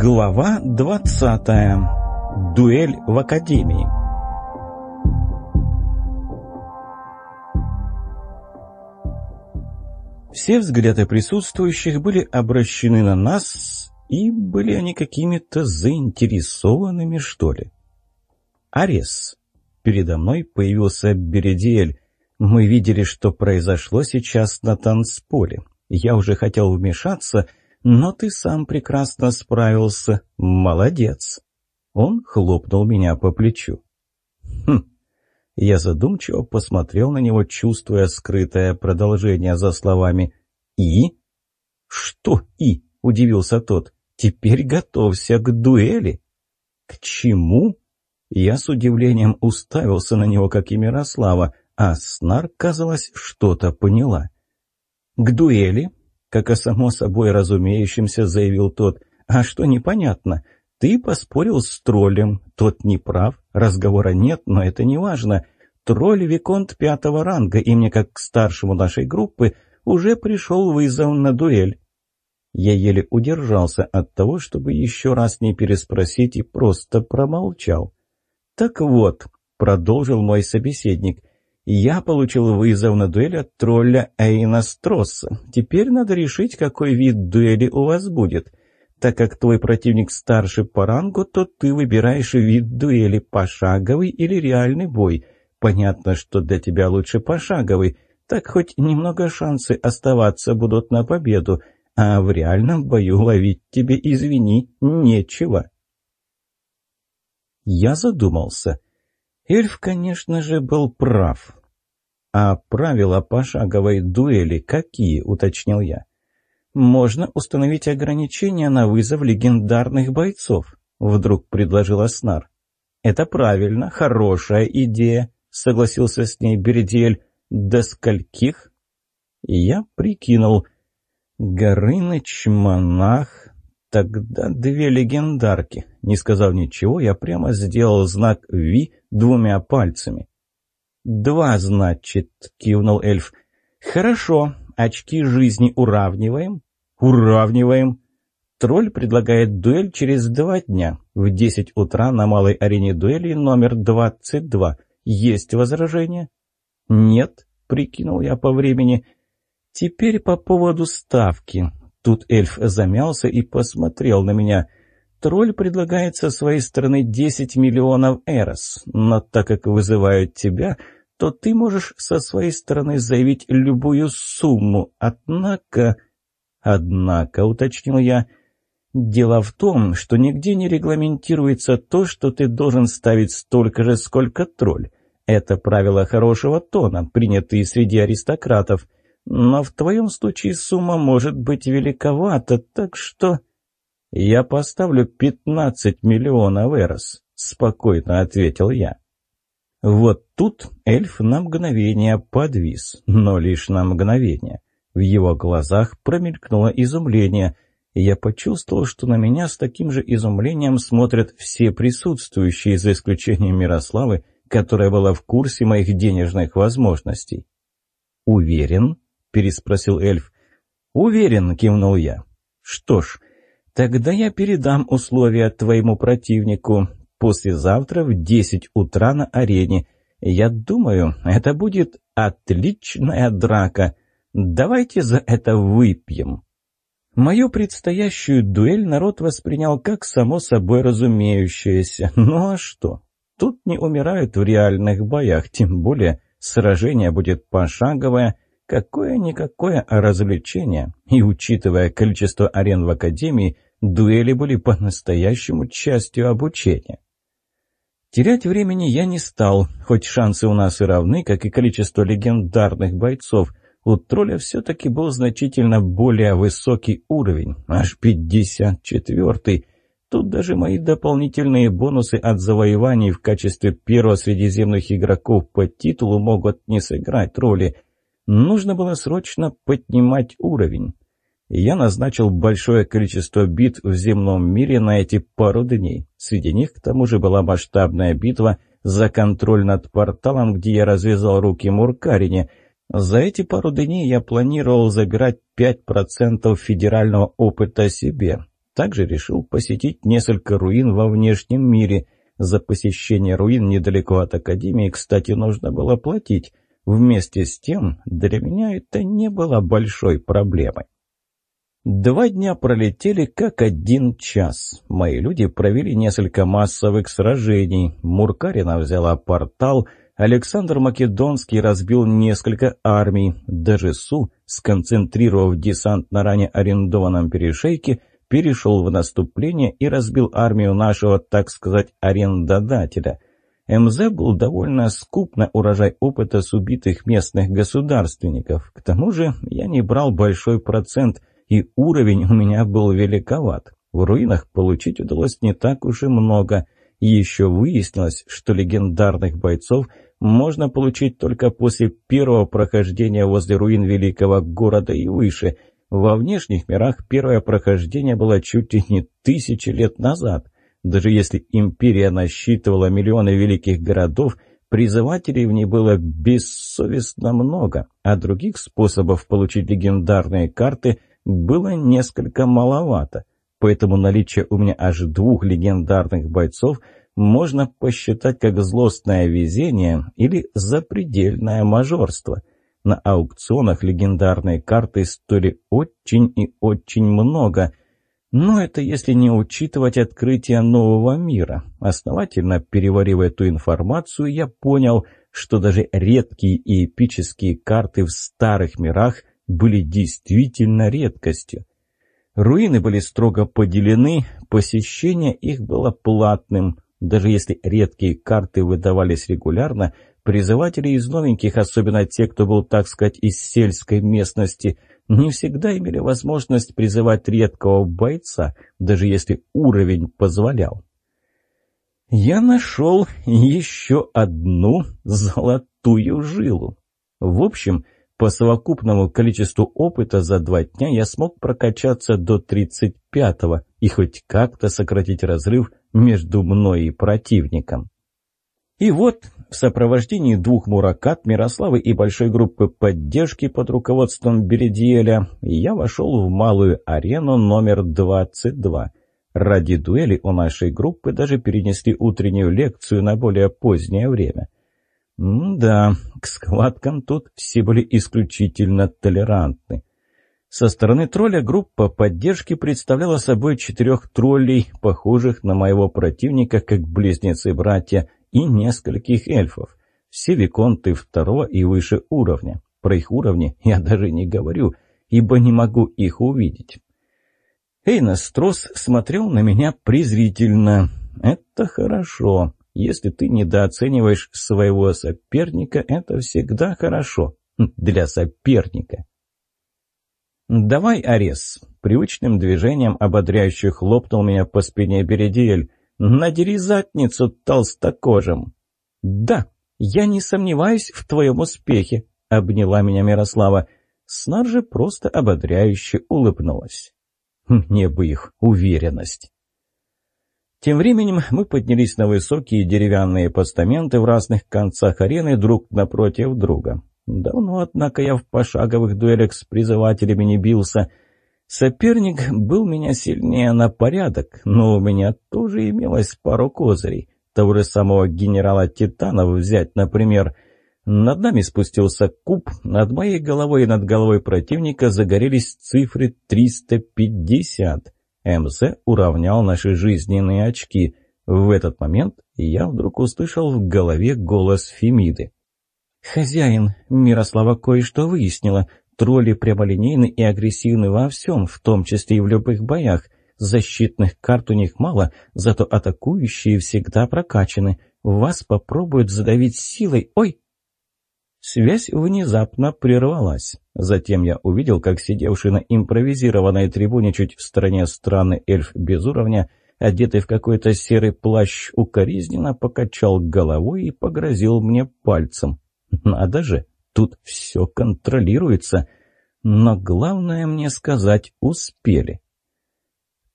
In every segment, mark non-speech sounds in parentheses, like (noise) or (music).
Глава 20. Дуэль в Академии. Все взгляды присутствующих были обращены на нас, и были они какими-то заинтересованными, что ли. Арес. Передо мной появился Бередиэль. Мы видели, что произошло сейчас на танцполе. Я уже хотел вмешаться, но ты сам прекрасно справился. Молодец. Он хлопнул меня по плечу. Хм. Я задумчиво посмотрел на него, чувствуя скрытое продолжение за словами «И?» «Что «и?» — удивился тот. «Теперь готовься к дуэли». «К чему?» Я с удивлением уставился на него, как и Мирослава, а Снар, казалось, что-то поняла. «К дуэли?» Как о само собой разумеющемся заявил тот. «А что непонятно? Ты поспорил с троллем. Тот не прав. Разговора нет, но это не важно. Тролль Виконт пятого ранга, и мне, как к старшему нашей группы, уже пришел вызов на дуэль». Я еле удержался от того, чтобы еще раз не переспросить и просто промолчал. «Так вот», — продолжил мой собеседник, я получил вызов на дуэль от тролля Эйна Стросса. Теперь надо решить, какой вид дуэли у вас будет. Так как твой противник старше по рангу, то ты выбираешь вид дуэли пошаговый или реальный бой. Понятно, что для тебя лучше пошаговый, так хоть немного шансы оставаться будут на победу, а в реальном бою ловить тебе, извини, нечего. Я задумался. Эльф, конечно же, был прав. «А правила пошаговой дуэли какие?» — уточнил я. «Можно установить ограничения на вызов легендарных бойцов», — вдруг предложил Снар. «Это правильно, хорошая идея», — согласился с ней Бердель. «До скольких?» Я прикинул. «Горыныч, монах, тогда две легендарки». Не сказав ничего, я прямо сделал знак «Ви» двумя пальцами. «Два, значит», — кивнул эльф. «Хорошо. Очки жизни уравниваем?» «Уравниваем». Тролль предлагает дуэль через два дня. В десять утра на малой арене дуэли номер двадцать два. Есть возражения? «Нет», — прикинул я по времени. «Теперь по поводу ставки». Тут эльф замялся и посмотрел на меня. Тролль предлагает со своей стороны десять миллионов эрос, но так как вызывают тебя, то ты можешь со своей стороны заявить любую сумму. Однако... Однако, уточнил я, дело в том, что нигде не регламентируется то, что ты должен ставить столько же, сколько тролль. Это правило хорошего тона, принятые среди аристократов. Но в твоем случае сумма может быть великовата, так что... «Я поставлю пятнадцать миллионов эрос», — спокойно ответил я. Вот тут эльф на мгновение подвис, но лишь на мгновение. В его глазах промелькнуло изумление. Я почувствовал, что на меня с таким же изумлением смотрят все присутствующие, за исключением Мирославы, которая была в курсе моих денежных возможностей. «Уверен?» — переспросил эльф. «Уверен», — кивнул я. «Что ж, тогда я передам условия твоему противнику послезавтра в 10 утра на арене. Я думаю, это будет отличная драка. Давайте за это выпьем». Мою предстоящую дуэль народ воспринял как само собой разумеющееся. Ну а что? Тут не умирают в реальных боях, тем более сражение будет пошаговое, какое-никакое развлечение. И учитывая количество арен в Академии, дуэли были по-настоящему частью обучения. Терять времени я не стал, хоть шансы у нас и равны, как и количество легендарных бойцов. У тролля все-таки был значительно более высокий уровень, аж 54-й. Тут даже мои дополнительные бонусы от завоеваний в качестве первого средиземных игроков по титулу могут не сыграть роли. Нужно было срочно поднимать уровень я назначил большое количество битв в земном мире на эти пару дней. Среди них, к тому же, была масштабная битва за контроль над порталом, где я развязал руки Муркарине. За эти пару дней я планировал забирать 5% федерального опыта себе. Также решил посетить несколько руин во внешнем мире. За посещение руин недалеко от Академии, кстати, нужно было платить. Вместе с тем, для меня это не было большой проблемой. Два дня пролетели как один час. Мои люди провели несколько массовых сражений. Муркарина взяла портал, Александр Македонский разбил несколько армий. Даже Су, сконцентрировав десант на ранее арендованном перешейке, перешел в наступление и разбил армию нашего, так сказать, арендодателя. МЗ был довольно скуп на урожай опыта с убитых местных государственников. К тому же я не брал большой процент – и уровень у меня был великоват. В руинах получить удалось не так уж и много. Еще выяснилось, что легендарных бойцов можно получить только после первого прохождения возле руин великого города и выше. Во внешних мирах первое прохождение было чуть ли не тысячи лет назад. Даже если империя насчитывала миллионы великих городов, призывателей в ней было бессовестно много, а других способов получить легендарные карты было несколько маловато, поэтому наличие у меня аж двух легендарных бойцов можно посчитать как злостное везение или запредельное мажорство. На аукционах легендарные карты стоили очень и очень много, но это если не учитывать открытие нового мира. Основательно переварив эту информацию, я понял, что даже редкие и эпические карты в старых мирах были действительно редкостью. Руины были строго поделены, посещение их было платным. Даже если редкие карты выдавались регулярно, призыватели из новеньких, особенно те, кто был, так сказать, из сельской местности, не всегда имели возможность призывать редкого бойца, даже если уровень позволял. Я нашел еще одну золотую жилу. В общем, по совокупному количеству опыта за два дня я смог прокачаться до 35-го и хоть как-то сократить разрыв между мной и противником. И вот, в сопровождении двух муракат, Мирославы и большой группы поддержки под руководством Бередиэля, я вошел в малую арену номер 22. Ради дуэли у нашей группы даже перенесли утреннюю лекцию на более позднее время – да, к схваткам тут все были исключительно толерантны. Со стороны тролля группа поддержки представляла собой четырех троллей, похожих на моего противника, как близнецы-братья, и нескольких эльфов. Все виконты второго и выше уровня. Про их уровни я даже не говорю, ибо не могу их увидеть. Эйнос Трос смотрел на меня презрительно. «Это хорошо. Если ты недооцениваешь своего соперника, это всегда хорошо для соперника. «Давай, Арес!» Привычным движением ободряюще хлопнул меня по спине Бередиэль. «Надери задницу толстокожим!» «Да, я не сомневаюсь в твоем успехе», — обняла меня Мирослава. Снар же просто ободряюще улыбнулась. «Мне бы их уверенность!» Тем временем мы поднялись на высокие деревянные постаменты в разных концах арены друг напротив друга. Давно, однако, я в пошаговых дуэлях с призывателями не бился. Соперник был меня сильнее на порядок, но у меня тоже имелось пару козырей. Того же самого генерала Титанов взять, например. Над нами спустился куб, над моей головой и над головой противника загорелись цифры 350. МЗ уравнял наши жизненные очки. В этот момент я вдруг услышал в голове голос Фемиды. «Хозяин, Мирослава кое-что выяснила. Тролли прямолинейны и агрессивны во всем, в том числе и в любых боях. Защитных карт у них мало, зато атакующие всегда прокачаны. Вас попробуют задавить силой. Ой!» Связь внезапно прервалась. Затем я увидел, как сидевший на импровизированной трибуне чуть в стороне странный эльф без уровня, одетый в какой-то серый плащ, укоризненно покачал головой и погрозил мне пальцем. Надо же, тут все контролируется. Но главное мне сказать, успели.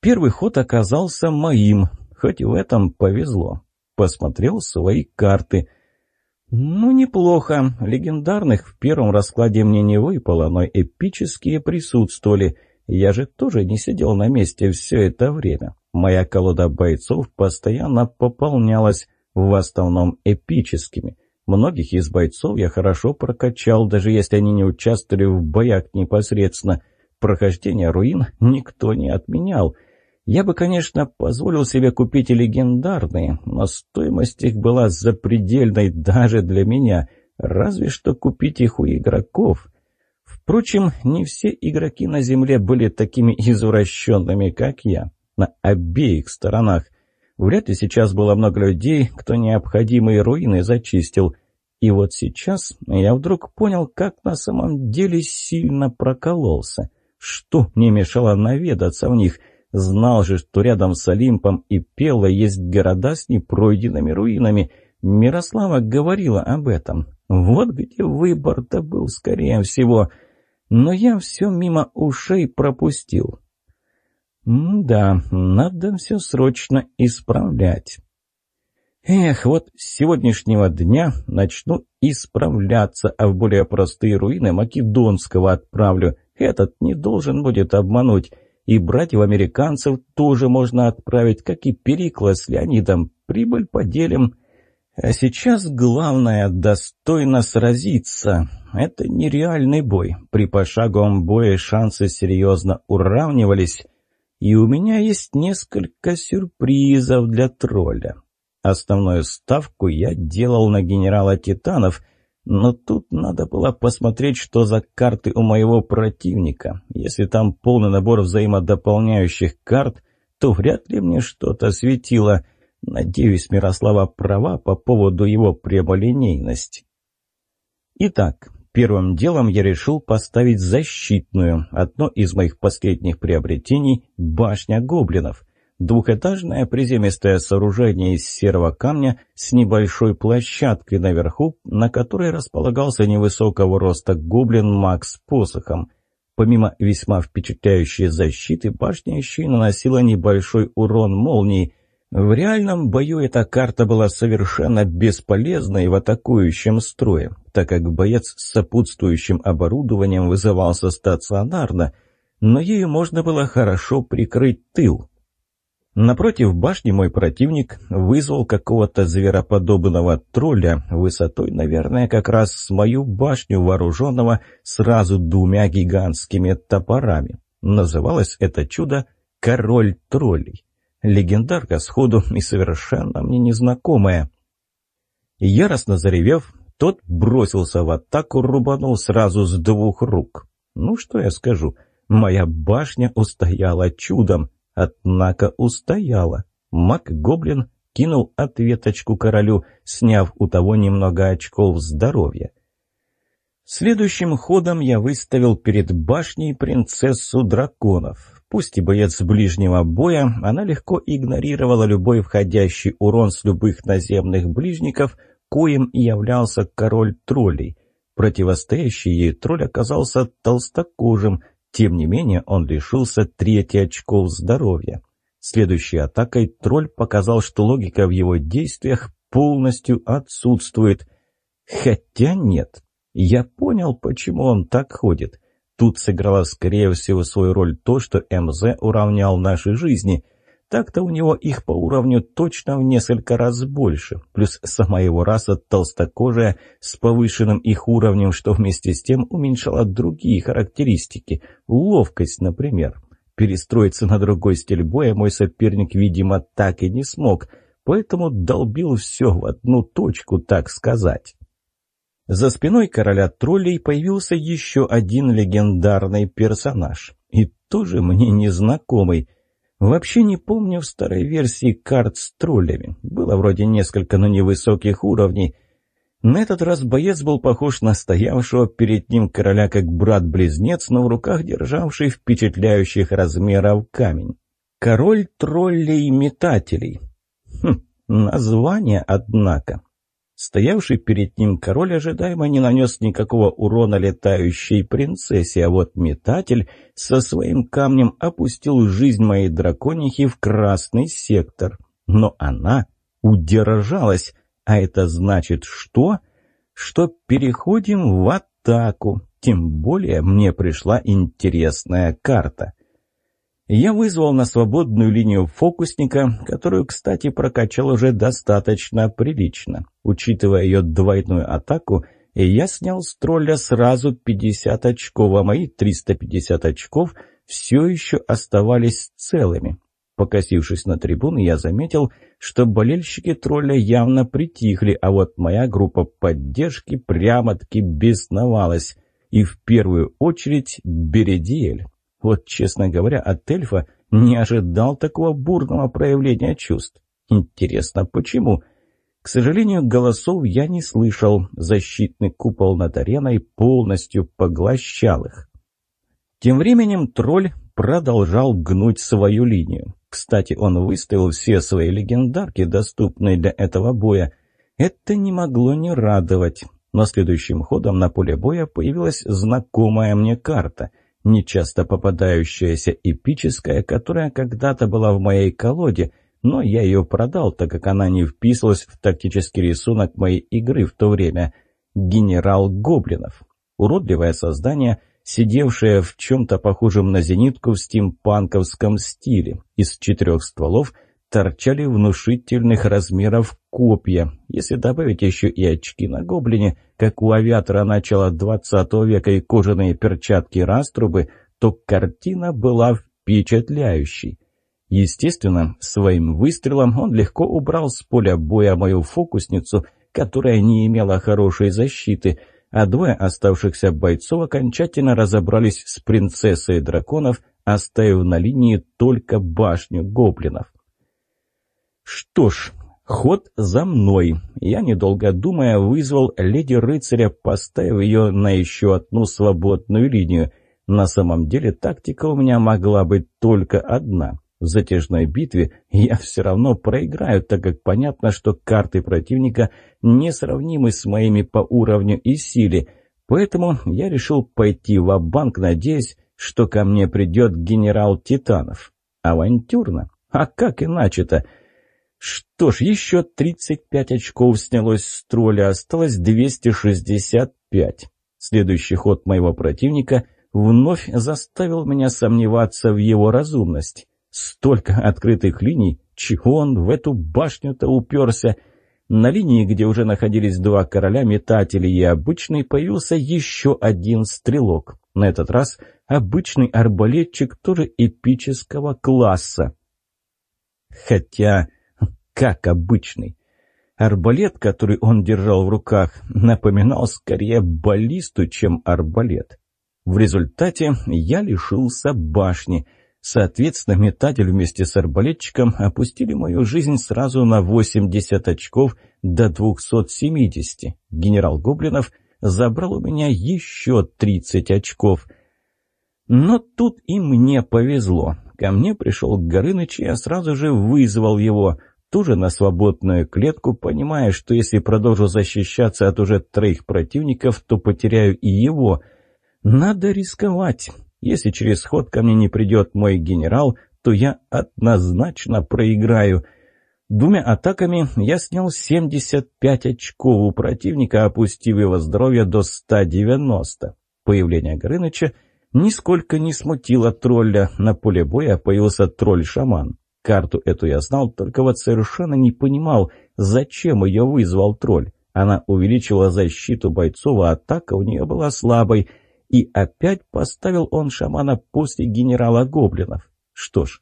Первый ход оказался моим, хоть в этом повезло. Посмотрел свои карты — «Ну, неплохо. Легендарных в первом раскладе мне не выпало, но эпические присутствовали. Я же тоже не сидел на месте все это время. Моя колода бойцов постоянно пополнялась, в основном эпическими. Многих из бойцов я хорошо прокачал, даже если они не участвовали в боях непосредственно. Прохождение руин никто не отменял. Я бы, конечно, позволил себе купить и легендарные, но стоимость их была запредельной даже для меня, разве что купить их у игроков. Впрочем, не все игроки на Земле были такими извращенными, как я, на обеих сторонах. Вряд ли сейчас было много людей, кто необходимые руины зачистил. И вот сейчас я вдруг понял, как на самом деле сильно прокололся. Что мне мешало наведаться в них? Знал же, что рядом с Олимпом и Пелло есть города с непройденными руинами. Мирослава говорила об этом. Вот где выбор-то был, скорее всего. Но я все мимо ушей пропустил. да, надо все срочно исправлять. Эх, вот с сегодняшнего дня начну исправляться, а в более простые руины Македонского отправлю. Этот не должен будет обмануть. И братьев-американцев тоже можно отправить, как и Перикла с Леонидом. Прибыль поделим. А сейчас главное — достойно сразиться. Это нереальный бой. При пошаговом бое шансы серьезно уравнивались. И у меня есть несколько сюрпризов для тролля. Основную ставку я делал на генерала Титанов, но тут надо было посмотреть, что за карты у моего противника. Если там полный набор взаимодополняющих карт, то вряд ли мне что-то светило. Надеюсь, Мирослава права по поводу его прямолинейности. Итак, первым делом я решил поставить защитную, одно из моих последних приобретений – башня гоблинов – Двухэтажное приземистое сооружение из серого камня с небольшой площадкой наверху, на которой располагался невысокого роста гоблин маг с посохом. Помимо весьма впечатляющей защиты, башня еще и наносила небольшой урон молнии. В реальном бою эта карта была совершенно бесполезной в атакующем строе, так как боец с сопутствующим оборудованием вызывался стационарно, но ею можно было хорошо прикрыть тыл. Напротив башни мой противник вызвал какого-то звероподобного тролля высотой, наверное, как раз с мою башню, вооруженного сразу двумя гигантскими топорами. Называлось это чудо «Король троллей». Легендарка сходу (laughs) и совершенно мне незнакомая. Яростно заревев, тот бросился в атаку, рубанул сразу с двух рук. Ну, что я скажу, моя башня устояла чудом. Однако устояла. Мак-гоблин кинул ответочку королю, сняв у того немного очков здоровья. Следующим ходом я выставил перед башней принцессу драконов. Пусть и боец ближнего боя, она легко игнорировала любой входящий урон с любых наземных ближников, коим и являлся король троллей. Противостоящий ей тролль оказался толстокожим, тем не менее, он лишился трети очков здоровья. Следующей атакой тролль показал, что логика в его действиях полностью отсутствует. Хотя нет. Я понял, почему он так ходит. Тут сыграла, скорее всего, свою роль то, что МЗ уравнял наши жизни – так-то у него их по уровню точно в несколько раз больше, плюс сама его раса толстокожая с повышенным их уровнем, что вместе с тем уменьшало другие характеристики, ловкость, например. Перестроиться на другой стиль боя мой соперник, видимо, так и не смог, поэтому долбил все в одну точку, так сказать. За спиной короля троллей появился еще один легендарный персонаж, и тоже мне незнакомый – Вообще не помню в старой версии карт с троллями. Было вроде несколько, но невысоких уровней. На этот раз боец был похож на стоявшего перед ним короля как брат-близнец, но в руках державший впечатляющих размеров камень. Король троллей-метателей. Хм, название, однако. Стоявший перед ним король ожидаемо не нанес никакого урона летающей принцессе, а вот метатель со своим камнем опустил жизнь моей драконихи в красный сектор. Но она удержалась, а это значит что? Что переходим в атаку. Тем более мне пришла интересная карта — Я вызвал на свободную линию фокусника, которую, кстати, прокачал уже достаточно прилично. Учитывая ее двойную атаку, я снял с тролля сразу 50 очков, а мои 350 очков все еще оставались целыми. Покосившись на трибуны, я заметил, что болельщики тролля явно притихли, а вот моя группа поддержки прямо-таки бесновалась. И в первую очередь Бередиэль. Вот, честно говоря, от эльфа не ожидал такого бурного проявления чувств. Интересно, почему? К сожалению, голосов я не слышал. Защитный купол над ареной полностью поглощал их. Тем временем тролль продолжал гнуть свою линию. Кстати, он выставил все свои легендарки, доступные для этого боя. Это не могло не радовать. Но следующим ходом на поле боя появилась знакомая мне карта — нечасто попадающаяся эпическая, которая когда-то была в моей колоде, но я ее продал, так как она не вписывалась в тактический рисунок моей игры в то время. Генерал Гоблинов. Уродливое создание, сидевшее в чем-то похожем на зенитку в стимпанковском стиле, из четырех стволов – торчали внушительных размеров копья. Если добавить еще и очки на гоблине, как у авиатора начала 20 века и кожаные перчатки-раструбы, то картина была впечатляющей. Естественно, своим выстрелом он легко убрал с поля боя мою фокусницу, которая не имела хорошей защиты, а двое оставшихся бойцов окончательно разобрались с принцессой драконов, оставив на линии только башню гоблинов. Что ж, ход за мной. Я, недолго думая, вызвал леди-рыцаря, поставив ее на еще одну свободную линию. На самом деле тактика у меня могла быть только одна. В затяжной битве я все равно проиграю, так как понятно, что карты противника несравнимы с моими по уровню и силе. Поэтому я решил пойти в банк надеясь, что ко мне придет генерал Титанов. Авантюрно. А как иначе-то? Что ж, еще 35 очков снялось с тролля, осталось 265. Следующий ход моего противника вновь заставил меня сомневаться в его разумности. Столько открытых линий, чего он в эту башню-то уперся? На линии, где уже находились два короля, метатели и обычный, появился еще один стрелок. На этот раз обычный арбалетчик тоже эпического класса. Хотя как обычный. Арбалет, который он держал в руках, напоминал скорее баллисту, чем арбалет. В результате я лишился башни. Соответственно, метатель вместе с арбалетчиком опустили мою жизнь сразу на 80 очков до 270. Генерал Гоблинов забрал у меня еще 30 очков. Но тут и мне повезло. Ко мне пришел Горыныч, и я сразу же вызвал его — тоже на свободную клетку, понимая, что если продолжу защищаться от уже троих противников, то потеряю и его. Надо рисковать. Если через ход ко мне не придет мой генерал, то я однозначно проиграю. Двумя атаками я снял 75 очков у противника, опустив его здоровье до 190. Появление Горыныча нисколько не смутило тролля. На поле боя появился тролль-шаман. Карту эту я знал, только вот совершенно не понимал, зачем ее вызвал тролль. Она увеличила защиту бойцов, а атака у нее была слабой. И опять поставил он шамана после генерала Гоблинов. Что ж,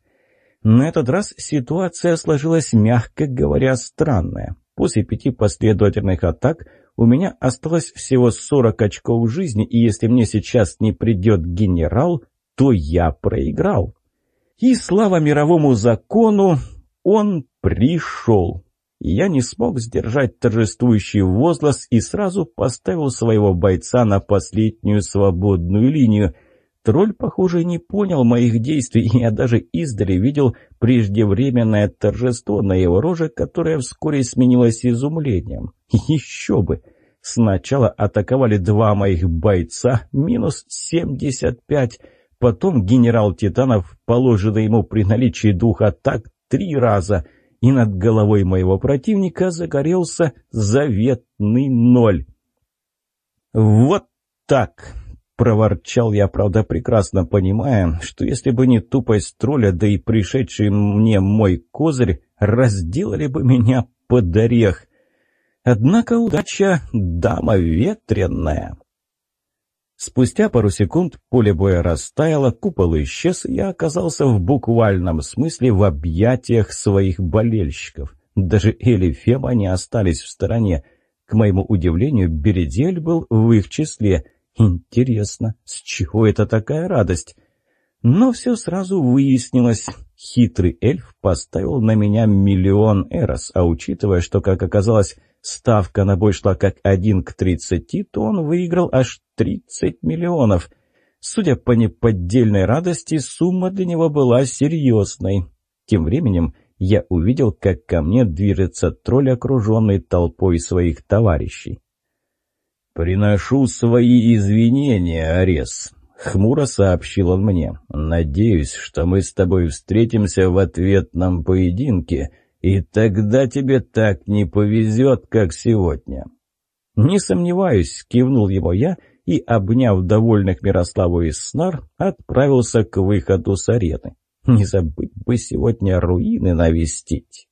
на этот раз ситуация сложилась, мягко говоря, странная. После пяти последовательных атак у меня осталось всего 40 очков жизни, и если мне сейчас не придет генерал, то я проиграл. И слава мировому закону, он пришел. Я не смог сдержать торжествующий возглас и сразу поставил своего бойца на последнюю свободную линию. Тролль, похоже, не понял моих действий, и я даже издали видел преждевременное торжество на его роже, которое вскоре сменилось изумлением. Еще бы! Сначала атаковали два моих бойца, минус семьдесят пять, Потом генерал Титанов, положенный ему при наличии двух атак, три раза, и над головой моего противника загорелся заветный ноль. Вот так. Проворчал я, правда, прекрасно понимая, что если бы не тупость тролля, да и пришедший мне мой козырь, разделали бы меня под орех. Однако удача — дама ветренная. Спустя пару секунд поле боя растаяло, купол исчез, и я оказался в буквальном смысле в объятиях своих болельщиков. Даже Эль Фема не остались в стороне. К моему удивлению, Бередель был в их числе — Интересно, с чего это такая радость? Но все сразу выяснилось. Хитрый эльф поставил на меня миллион эрос, а учитывая, что, как оказалось, ставка на бой шла как один к тридцати, то он выиграл аж тридцать миллионов. Судя по неподдельной радости, сумма для него была серьезной. Тем временем я увидел, как ко мне движется тролль, окруженный толпой своих товарищей. «Приношу свои извинения, Арес», — хмуро сообщил он мне. «Надеюсь, что мы с тобой встретимся в ответном поединке, и тогда тебе так не повезет, как сегодня». «Не сомневаюсь», — кивнул его я и, обняв довольных Мирославу и Снар, отправился к выходу с арены. «Не забыть бы сегодня руины навестить».